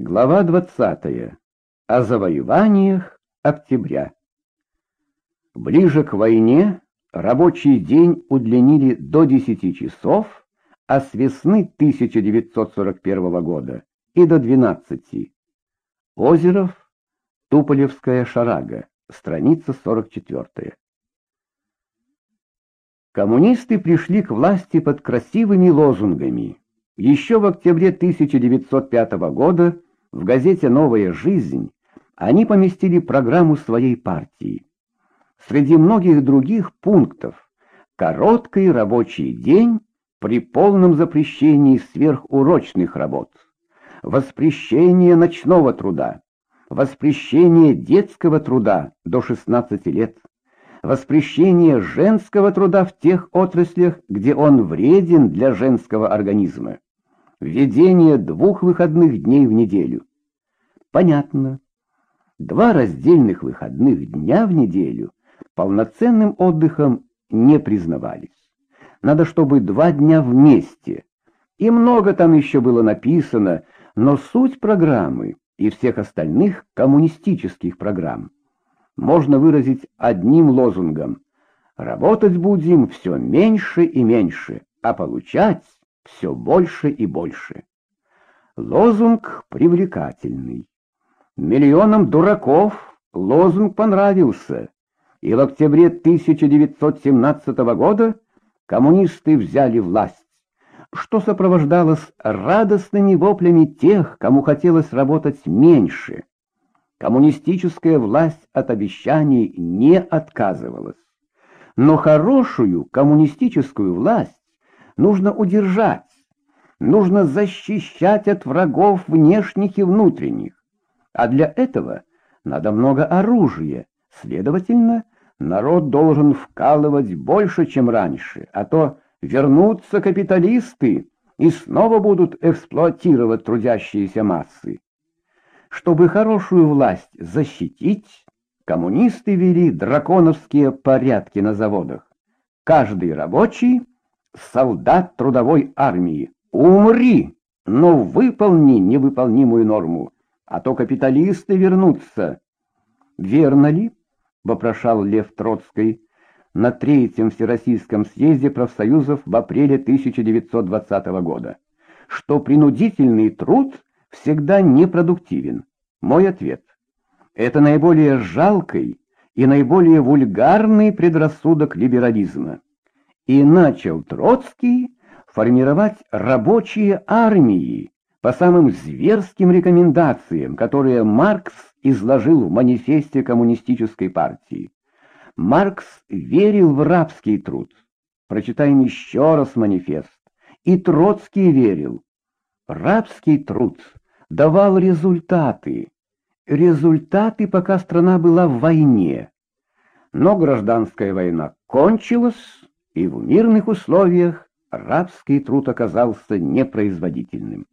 Глава 20. О завоеваниях октября. Ближе к войне рабочий день удлинили до 10 часов, а с весны 1941 года и до 12. Озеров, Туполевская шарага, страница 44. Коммунисты пришли к власти под красивыми лозунгами. Еще в октябре 1905 года в газете «Новая жизнь» они поместили программу своей партии. Среди многих других пунктов короткий рабочий день при полном запрещении сверхурочных работ, воспрещение ночного труда, воспрещение детского труда до 16 лет, воспрещение женского труда в тех отраслях, где он вреден для женского организма, введение двух выходных дней в неделю. Понятно. Два раздельных выходных дня в неделю полноценным отдыхом не признавались. Надо, чтобы два дня вместе. И много там еще было написано, но суть программы и всех остальных коммунистических программ можно выразить одним лозунгом. Работать будем все меньше и меньше, а получать все больше и больше. Лозунг привлекательный. Миллионам дураков лозунг понравился, и в октябре 1917 года коммунисты взяли власть, что сопровождалось радостными воплями тех, кому хотелось работать меньше. Коммунистическая власть от обещаний не отказывалась. Но хорошую коммунистическую власть нужно удержать, нужно защищать от врагов внешних и внутренних. А для этого надо много оружия, следовательно, народ должен вкалывать больше, чем раньше, а то вернутся капиталисты и снова будут эксплуатировать трудящиеся массы. Чтобы хорошую власть защитить, коммунисты вели драконовские порядки на заводах. Каждый рабочий солдат трудовой армии. Умри, но выполни невыполнимую норму, а то капиталисты вернутся. Верно ли, вопрошал Лев Троцкий на третьем Всероссийском съезде профсоюзов в апреле 1920 года, что принудительный труд всегда непродуктивен? Мой ответ — это наиболее жалкий и наиболее вульгарный предрассудок либерализма и начал Троцкий формировать рабочие армии по самым зверским рекомендациям, которые Маркс изложил в манифесте коммунистической партии. Маркс верил в рабский труд. Прочитаем еще раз манифест. И Троцкий верил. Рабский труд давал результаты. Результаты, пока страна была в войне. Но гражданская война кончилась, и в мирных условиях рабский труд оказался непроизводительным.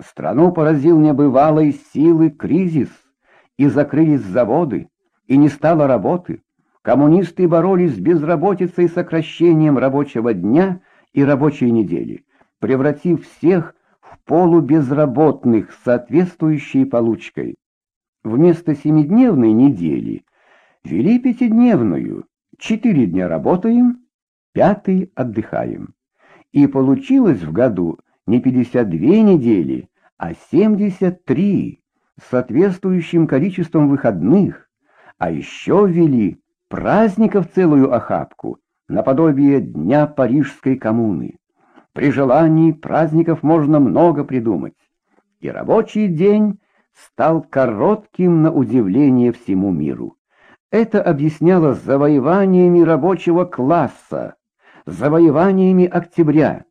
Страну поразил небывалой силы кризис, и закрылись заводы, и не стало работы. Коммунисты боролись с безработицей и сокращением рабочего дня и рабочей недели, превратив всех в полубезработных с соответствующей получкой. Вместо семидневной недели вели пятидневную, четыре дня работаем, пятый отдыхаем. И получилось в году не 52 недели, а 73 с соответствующим количеством выходных, а еще ввели праздников целую охапку, наподобие Дня Парижской коммуны. При желании праздников можно много придумать, и рабочий день стал коротким на удивление всему миру. Это объяснялось завоеваниями рабочего класса, завоеваниями октября.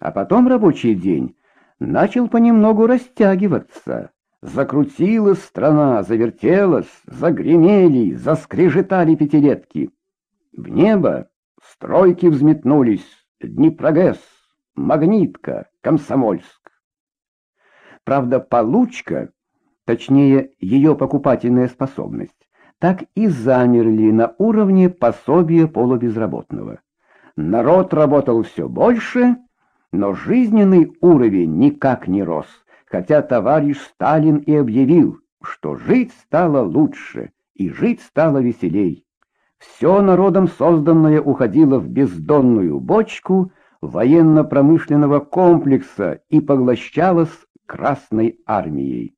А потом рабочий день начал понемногу растягиваться. Закрутилась страна, завертелась, загремели, заскрежетали пятилетки. В небо стройки взметнулись, Днепрогэс, Магнитка, Комсомольск. Правда, получка, точнее, ее покупательная способность, так и замерли на уровне пособия полубезработного. Народ работал все больше, но жизненный уровень никак не рос, хотя товарищ Сталин и объявил, что жить стало лучше и жить стало веселей. Все народом созданное уходило в бездонную бочку военно-промышленного комплекса и поглощалось Красной армией.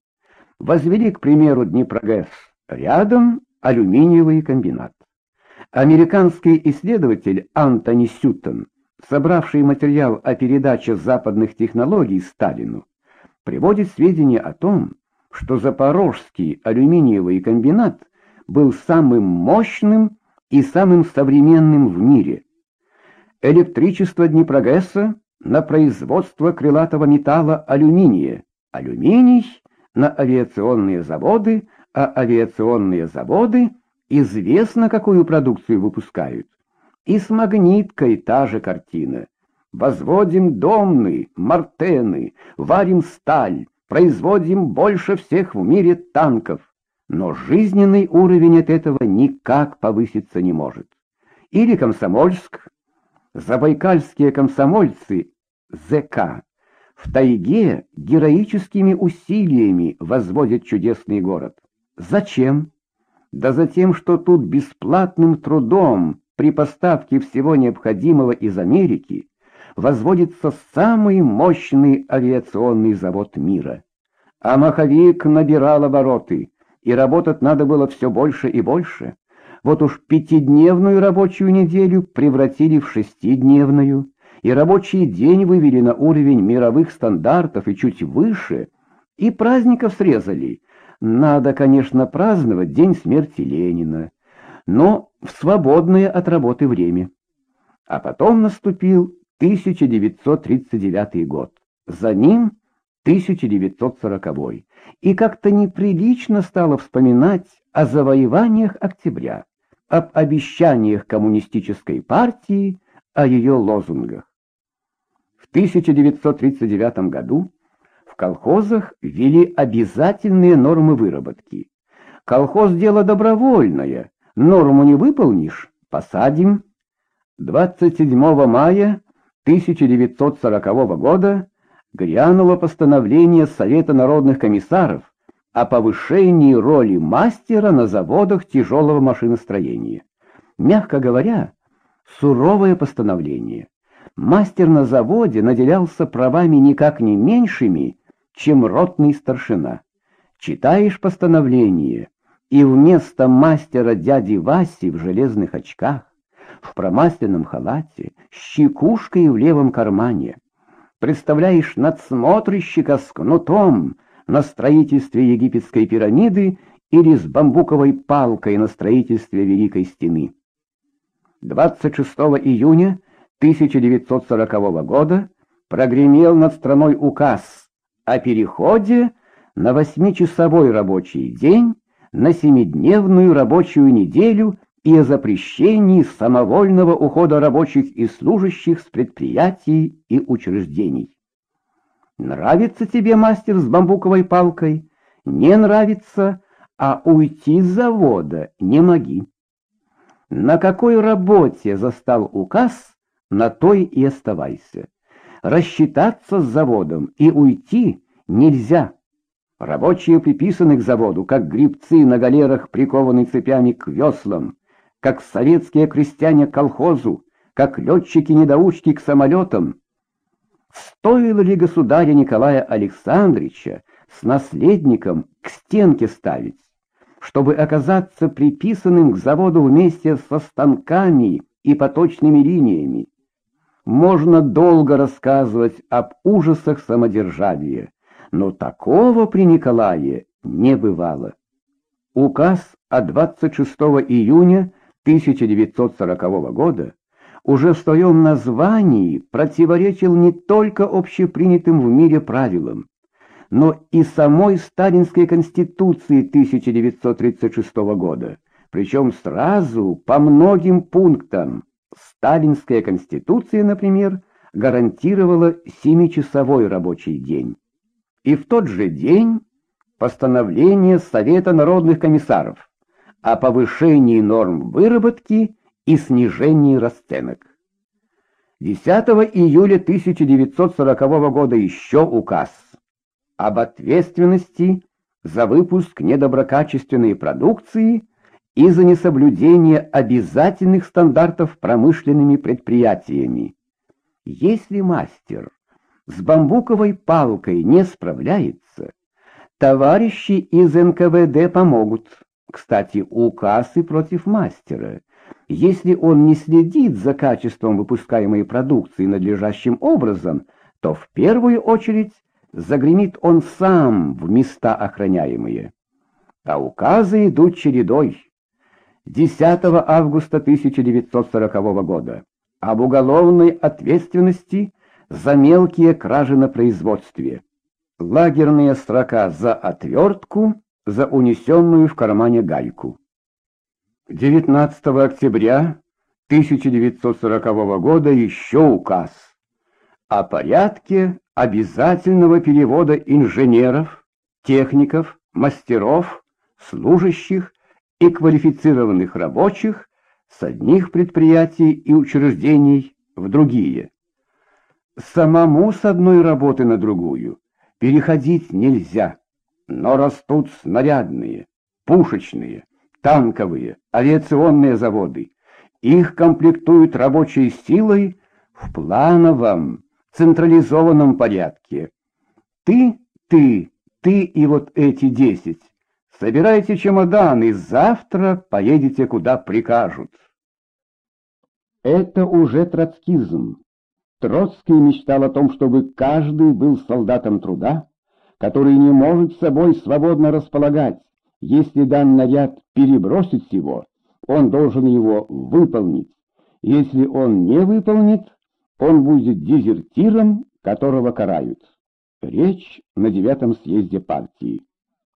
Возвели, к примеру, Днепрогэс, рядом алюминиевый комбинат. Американский исследователь Антони Сютон, собравший материал о передаче западных технологий Сталину, приводит сведения о том, что Запорожский алюминиевый комбинат был самым мощным и самым современным в мире. Электричество Днепрогресса на производство крылатого металла алюминия, алюминий на авиационные заводы, а авиационные заводы известно, какую продукцию выпускают. И с магниткой та же картина. Возводим домны, мартены, варим сталь, производим больше всех в мире танков, но жизненный уровень от этого никак повыситься не может. Или Комсомольск, забайкальские комсомольцы ЗК в тайге героическими усилиями возводят чудесный город. Зачем? Да за тем, что тут бесплатным трудом при поставке всего необходимого из Америки возводится самый мощный авиационный завод мира. А маховик набирал обороты, и работать надо было все больше и больше. Вот уж пятидневную рабочую неделю превратили в шестидневную, и рабочий день вывели на уровень мировых стандартов и чуть выше, и праздников срезали. Надо, конечно, праздновать день смерти Ленина, но в свободное от работы время. А потом наступил 1939 год. За ним 1940 и как-то неприлично стало вспоминать о завоеваниях октября, об обещаниях коммунистической партии, о ее лозунгах. В 1939 году колхозах ввели обязательные нормы выработки. Колхоз – дело добровольное, норму не выполнишь – посадим. 27 мая 1940 года грянуло постановление Совета народных комиссаров о повышении роли мастера на заводах тяжелого машиностроения. Мягко говоря, суровое постановление. Мастер на заводе наделялся правами никак не меньшими, чем ротный старшина. Читаешь постановление, и вместо мастера дяди Васи в железных очках в промасленном халате, с щекушкой в левом кармане. Представляешь надсмотрщика с кнутом на строительстве египетской пирамиды или с бамбуковой палкой на строительстве Великой Стены. 26 июня 1940 года прогремел над страной указ о переходе на восьмичасовой рабочий день на семидневную рабочую неделю и о запрещении самовольного ухода рабочих и служащих с предприятий и учреждений. Нравится тебе мастер с бамбуковой палкой? Не нравится, а уйти с завода не моги. На какой работе застал указ, на той и оставайся. Рассчитаться с заводом и уйти нельзя. Рабочие приписаны к заводу, как грибцы на галерах, прикованы цепями к веслам как советские крестьяне к колхозу, как летчики-недоучки к самолетам. Стоило ли государя Николая Александровича с наследником к стенке ставить, чтобы оказаться приписанным к заводу вместе со станками и поточными линиями? Можно долго рассказывать об ужасах самодержавия, но такого при Николае не бывало. Указ от 26 июня 1940 года уже в своем названии противоречил не только общепринятым в мире правилам, но и самой Сталинской Конституции 1936 года, причем сразу по многим пунктам. Сталинская Конституция, например, гарантировала семичасовой рабочий день. И в тот же день постановление Совета народных комиссаров о повышении норм выработки и снижении расценок. 10 июля 1940 года еще указ. об ответственности за выпуск недоброкачественной продукции и за несоблюдение обязательных стандартов промышленными предприятиями. Если мастер с бамбуковой палкой не справляется, товарищи из НКВД помогут. Кстати, указы против мастера. Если он не следит за качеством выпускаемой продукции надлежащим образом, то в первую очередь загремит он сам в места охраняемые. А указы идут чередой. 10 августа 1940 года об уголовной ответственности за мелкие кражи на производстве. Лагерная строка за отвертку, за унесенную в кармане гайку. 19 октября 1940 года еще указ о порядке обязательного перевода инженеров, техников, мастеров, служащих и квалифицированных рабочих с одних предприятий и учреждений в другие. Самому с одной работы на другую переходить нельзя, но растут снарядные, пушечные, танковые, авиационные заводы. Их комплектуют рабочей силой в плановом, централизованном порядке. Ты, ты, ты и вот эти десять. Собирайте чемоданы, завтра поедете куда прикажут. Это уже троцкизм. Троцкий мечтал о том, чтобы каждый был солдатом труда, который не может собой свободно располагать. Если дан наряд перебросить его, он должен его выполнить. Если он не выполнит, он будет дезертиром, которого карают. Речь на девятом съезде партии.